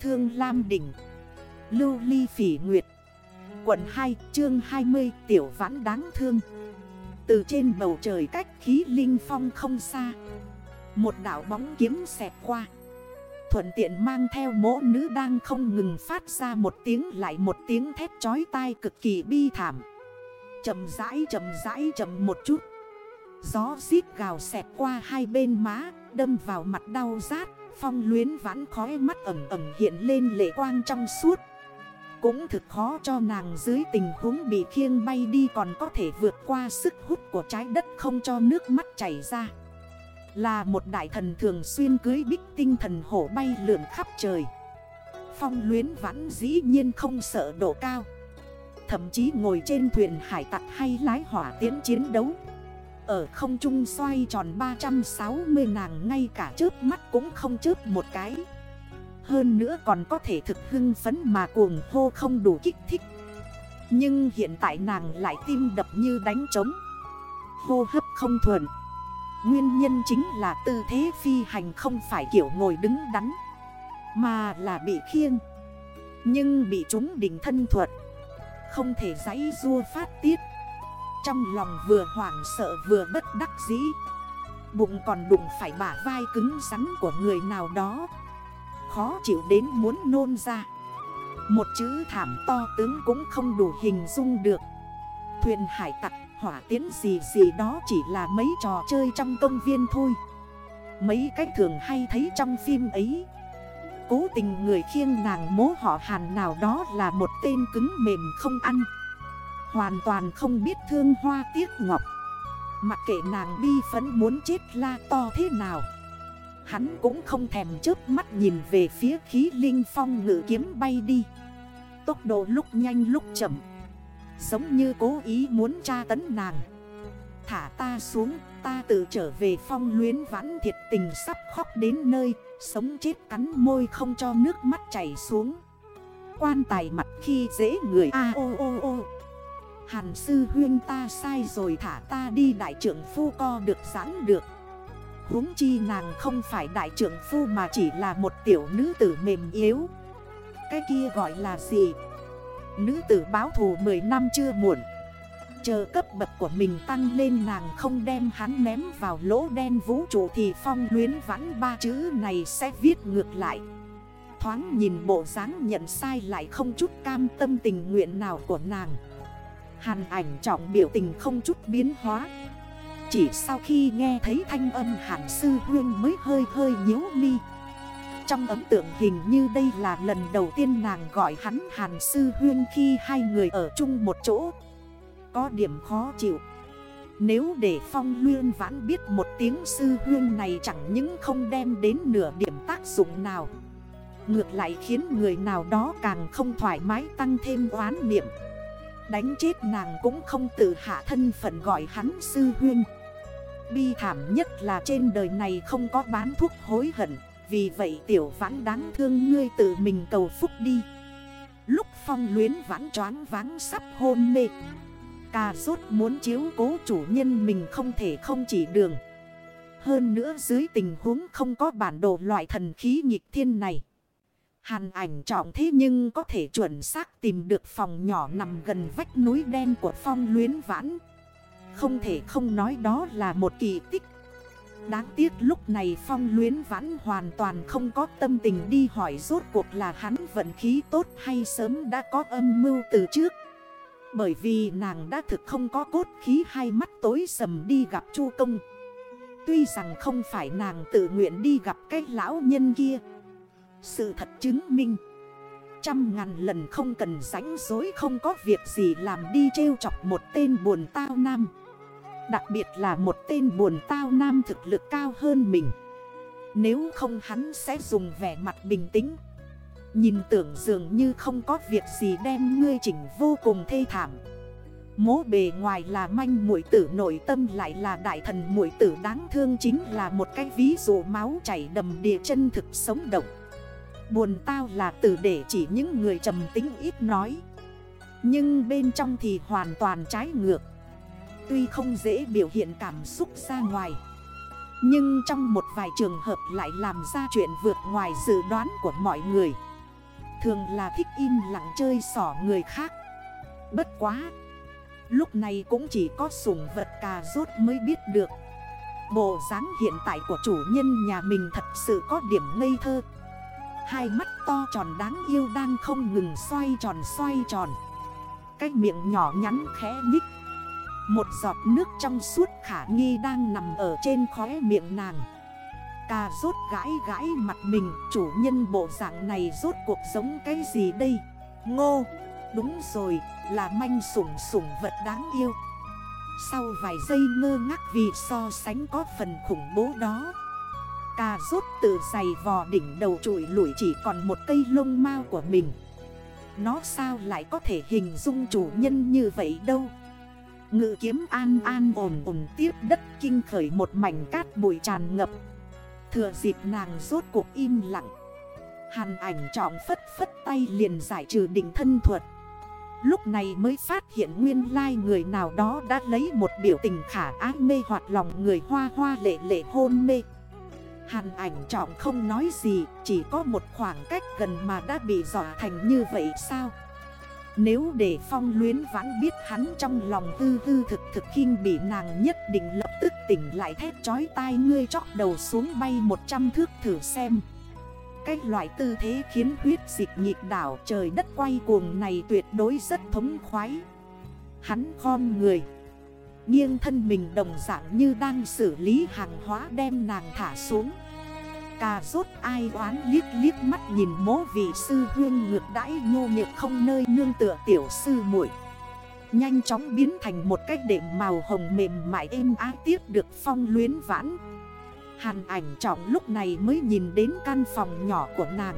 Thương Lam Đỉnh, Lưu Ly Phỉ Nguyệt, Quận 2 chương 20 Tiểu Vãn Đáng Thương. Từ trên bầu trời cách khí linh phong không xa, Một đảo bóng kiếm xẹt qua. Thuận tiện mang theo mỗ nữ đang không ngừng phát ra một tiếng lại một tiếng thét chói tai cực kỳ bi thảm. Chầm rãi chầm rãi chầm một chút. Gió xít gào xẹt qua hai bên má, Đâm vào mặt đau rát. Phong luyến vãn khói mắt ẩm ẩm hiện lên lệ quang trong suốt. Cũng thực khó cho nàng dưới tình huống bị khiêng bay đi Còn có thể vượt qua sức hút của trái đất không cho nước mắt chảy ra. Là một đại thần thường xuyên cưới bích tinh thần hổ bay lượn khắp trời. Phong luyến vãn dĩ nhiên không sợ độ cao. Thậm chí ngồi trên thuyền hải tặc hay lái hỏa tiến chiến đấu ở không trung xoay tròn 360 nàng ngay cả chớp mắt cũng không chớp một cái. Hơn nữa còn có thể thực hưng phấn mà cuồng hô không đủ kích thích. Nhưng hiện tại nàng lại tim đập như đánh trống. Hô hấp không thuận Nguyên nhân chính là tư thế phi hành không phải kiểu ngồi đứng đắn, Mà là bị khiêng. Nhưng bị chúng đỉnh thân thuật, Không thể giấy rua phát tiết trong lòng vừa hoảng sợ vừa bất đắc dĩ. Bụng còn đụng phải bả vai cứng rắn của người nào đó. Khó chịu đến muốn nôn ra. Một chữ thảm to tướng cũng không đủ hình dung được. Thuyền hải tặc, hỏa tiến gì gì đó chỉ là mấy trò chơi trong công viên thôi. Mấy cách thường hay thấy trong phim ấy. Cố tình người khiêng nàng mố họ hàn nào đó là một tên cứng mềm không ăn. Hoàn toàn không biết thương hoa tiếc ngọc. Mặc kệ nàng bi phấn muốn chết la to thế nào. Hắn cũng không thèm chớp mắt nhìn về phía khí linh phong ngự kiếm bay đi. Tốc độ lúc nhanh lúc chậm. Giống như cố ý muốn tra tấn nàng. Thả ta xuống, ta tự trở về phong luyến vãn thiệt tình sắp khóc đến nơi, Sống chết cắn môi không cho nước mắt chảy xuống. Quan tài mặt khi dễ người, a ô ô ô. Hàn sư huyên ta sai rồi thả ta đi đại trưởng phu co được giãn được. Huống chi nàng không phải đại trưởng phu mà chỉ là một tiểu nữ tử mềm yếu. Cái kia gọi là gì? Nữ tử báo thù 10 năm chưa muộn. Chờ cấp bậc của mình tăng lên nàng không đem hắn ném vào lỗ đen vũ trụ Thì phong luyến vãn ba chữ này sẽ viết ngược lại. Thoáng nhìn bộ dáng nhận sai lại không chút cam tâm tình nguyện nào của nàng. Hàn ảnh trọng biểu tình không chút biến hóa. Chỉ sau khi nghe thấy thanh âm hàn sư huyên mới hơi hơi nhíu mi. Trong ấn tượng hình như đây là lần đầu tiên nàng gọi hắn hàn sư huyên khi hai người ở chung một chỗ. Có điểm khó chịu. Nếu để phong luyên vãn biết một tiếng sư huyên này chẳng những không đem đến nửa điểm tác dụng nào, Ngược lại khiến người nào đó càng không thoải mái tăng thêm oán niệm. Đánh chết nàng cũng không tự hạ thân phận gọi hắn sư huyên. Bi thảm nhất là trên đời này không có bán thuốc hối hận, Vì vậy tiểu vãn đáng thương ngươi tự mình cầu phúc đi. Lúc phong luyến vãn choáng váng sắp hôn mê Cà rốt muốn chiếu cố chủ nhân mình không thể không chỉ đường. Hơn nữa dưới tình huống không có bản đồ loại thần khí nghịch thiên này Hàn ảnh trọng thế nhưng có thể chuẩn xác tìm được phòng nhỏ nằm gần vách núi đen của phong luyến vãn. Không thể không nói đó là một kỳ tích. Đáng tiếc lúc này phong luyến vãn hoàn toàn không có tâm tình đi hỏi rốt cuộc là hắn vận khí tốt hay sớm đã có âm mưu từ trước. Bởi vì nàng đã thực không có cốt khí hay mắt tối sầm đi gặp chu công. Tuy rằng không phải nàng tự nguyện đi gặp cái lão nhân kia. Sự thật chứng minh. Trăm ngàn lần không cần rảnh dối không có việc gì làm đi trêu chọc một tên buồn tao nam. Đặc biệt là một tên buồn tao nam thực lực cao hơn mình. Nếu không hắn sẽ dùng vẻ mặt bình tĩnh. Nhìn tưởng dường như không có việc gì đem ngươi chỉnh vô cùng thê thảm. Mố bề ngoài là manh mũi tử, nội tâm lại là đại thần mũi tử. Đáng thương chính là một cái ví dụ máu chảy đầm địa chân thực sống động. Buồn tao là từ để chỉ những người trầm tính ít nói. Nhưng bên trong thì hoàn toàn trái ngược. Tuy không dễ biểu hiện cảm xúc ra ngoài, Nhưng trong một vài trường hợp lại làm ra chuyện vượt ngoài dự đoán của mọi người. Thường là thích im lặng chơi sỏ người khác. Bất quá, Lúc này cũng chỉ có sủng vật cà rốt mới biết được. Bộ dáng hiện tại của chủ nhân nhà mình thật sự có điểm ngây thơ. Hai mắt to tròn đáng yêu đang không ngừng xoay tròn xoay tròn. Cái miệng nhỏ nhắn khẽ nhích. Một giọt nước trong suốt khả nghi đang nằm ở trên khóe miệng nàng. Cà rốt gãi gãi mặt mình, Chủ nhân bộ dạng này rốt cuộc giống cái gì đây? Ngô, Đúng rồi, là manh sủng sủng vật đáng yêu. Sau vài giây ngơ ngác vì so sánh có phần khủng bố đó Cà rốt tự giày vò đỉnh đầu trụi lủi chỉ còn một cây lông mau của mình. Nó sao lại có thể hình dung chủ nhân như vậy đâu? Ngự kiếm an an ổn ổn tiếp đất kinh khởi một mảnh cát bụi tràn ngập. Thừa dịp nàng rốt cuộc im lặng. Hàn ảnh trọng phất phất tay liền giải trừ đỉnh thân thuật. Lúc này mới phát hiện nguyên lai người nào đó đã lấy một biểu tình khả ái mê hoạt lòng người hoa hoa lệ lệ hôn mê. Hàn ảnh trọng không nói gì, Chỉ có một khoảng cách gần mà đã bị dọa thành như vậy sao? Nếu để phong luyến vãn biết hắn trong lòng hư hư thực thực khinh bị nàng nhất định lập tức tỉnh lại thét chói tai ngươi chóc đầu xuống bay 100 thước thử xem. Cái loại tư thế khiến huyết dịch nhịp đảo trời đất quay cuồng này tuyệt đối rất thống khoái. Hắn khom người Nghiêng thân mình đồng dạng như đang xử lý hàng hóa đem nàng thả xuống. Cà rốt ai oán liếc liếc mắt nhìn mố vị sư huyên ngược đãi nhô nhược không nơi nương tựa tiểu sư muội. Nhanh chóng biến thành một cách đệm màu hồng mềm mại êm ái tiếp được phong luyến vãn. Hàn ảnh trọng lúc này mới nhìn đến căn phòng nhỏ của nàng.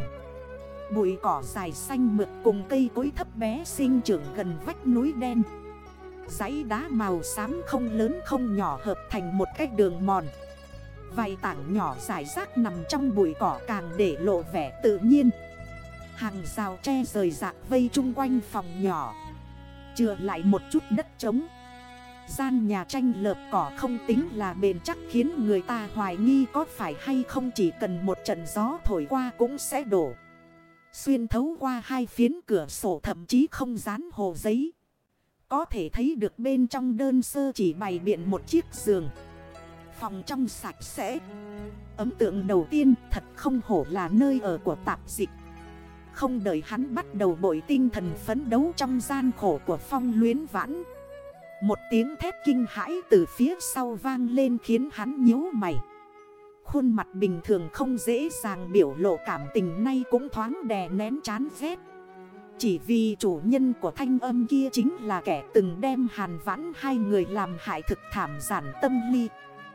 Bụi cỏ dài xanh mượt cùng cây cối thấp bé sinh trưởng gần vách núi đen. Giấy đá màu xám không lớn không nhỏ hợp thành một cái đường mòn Vài tảng nhỏ giải rác nằm trong bụi cỏ càng để lộ vẻ tự nhiên Hàng rào tre rời rạc vây chung quanh phòng nhỏ Chừa lại một chút đất trống Gian nhà tranh lợp cỏ không tính là bền chắc khiến người ta hoài nghi có phải hay không chỉ cần một trận gió thổi qua cũng sẽ đổ. Xuyên thấu qua hai phiến cửa sổ thậm chí không dán hồ giấy. Có thể thấy được bên trong đơn sơ chỉ bày biện một chiếc giường. Phòng trong sạch sẽ. Ấm tượng đầu tiên thật không hổ là nơi ở của tạp dịch. Không đợi hắn bắt đầu bội tinh thần phấn đấu trong gian khổ của phong luyến vãn. Một tiếng thét kinh hãi từ phía sau vang lên khiến hắn nhíu mày. Khuôn mặt bình thường không dễ dàng biểu lộ cảm tình nay cũng thoáng đè nén chán ghét chỉ vì chủ nhân của thanh âm kia chính là kẻ từng đem hàn vãn hai người làm hại thực thảm giản tâm ly.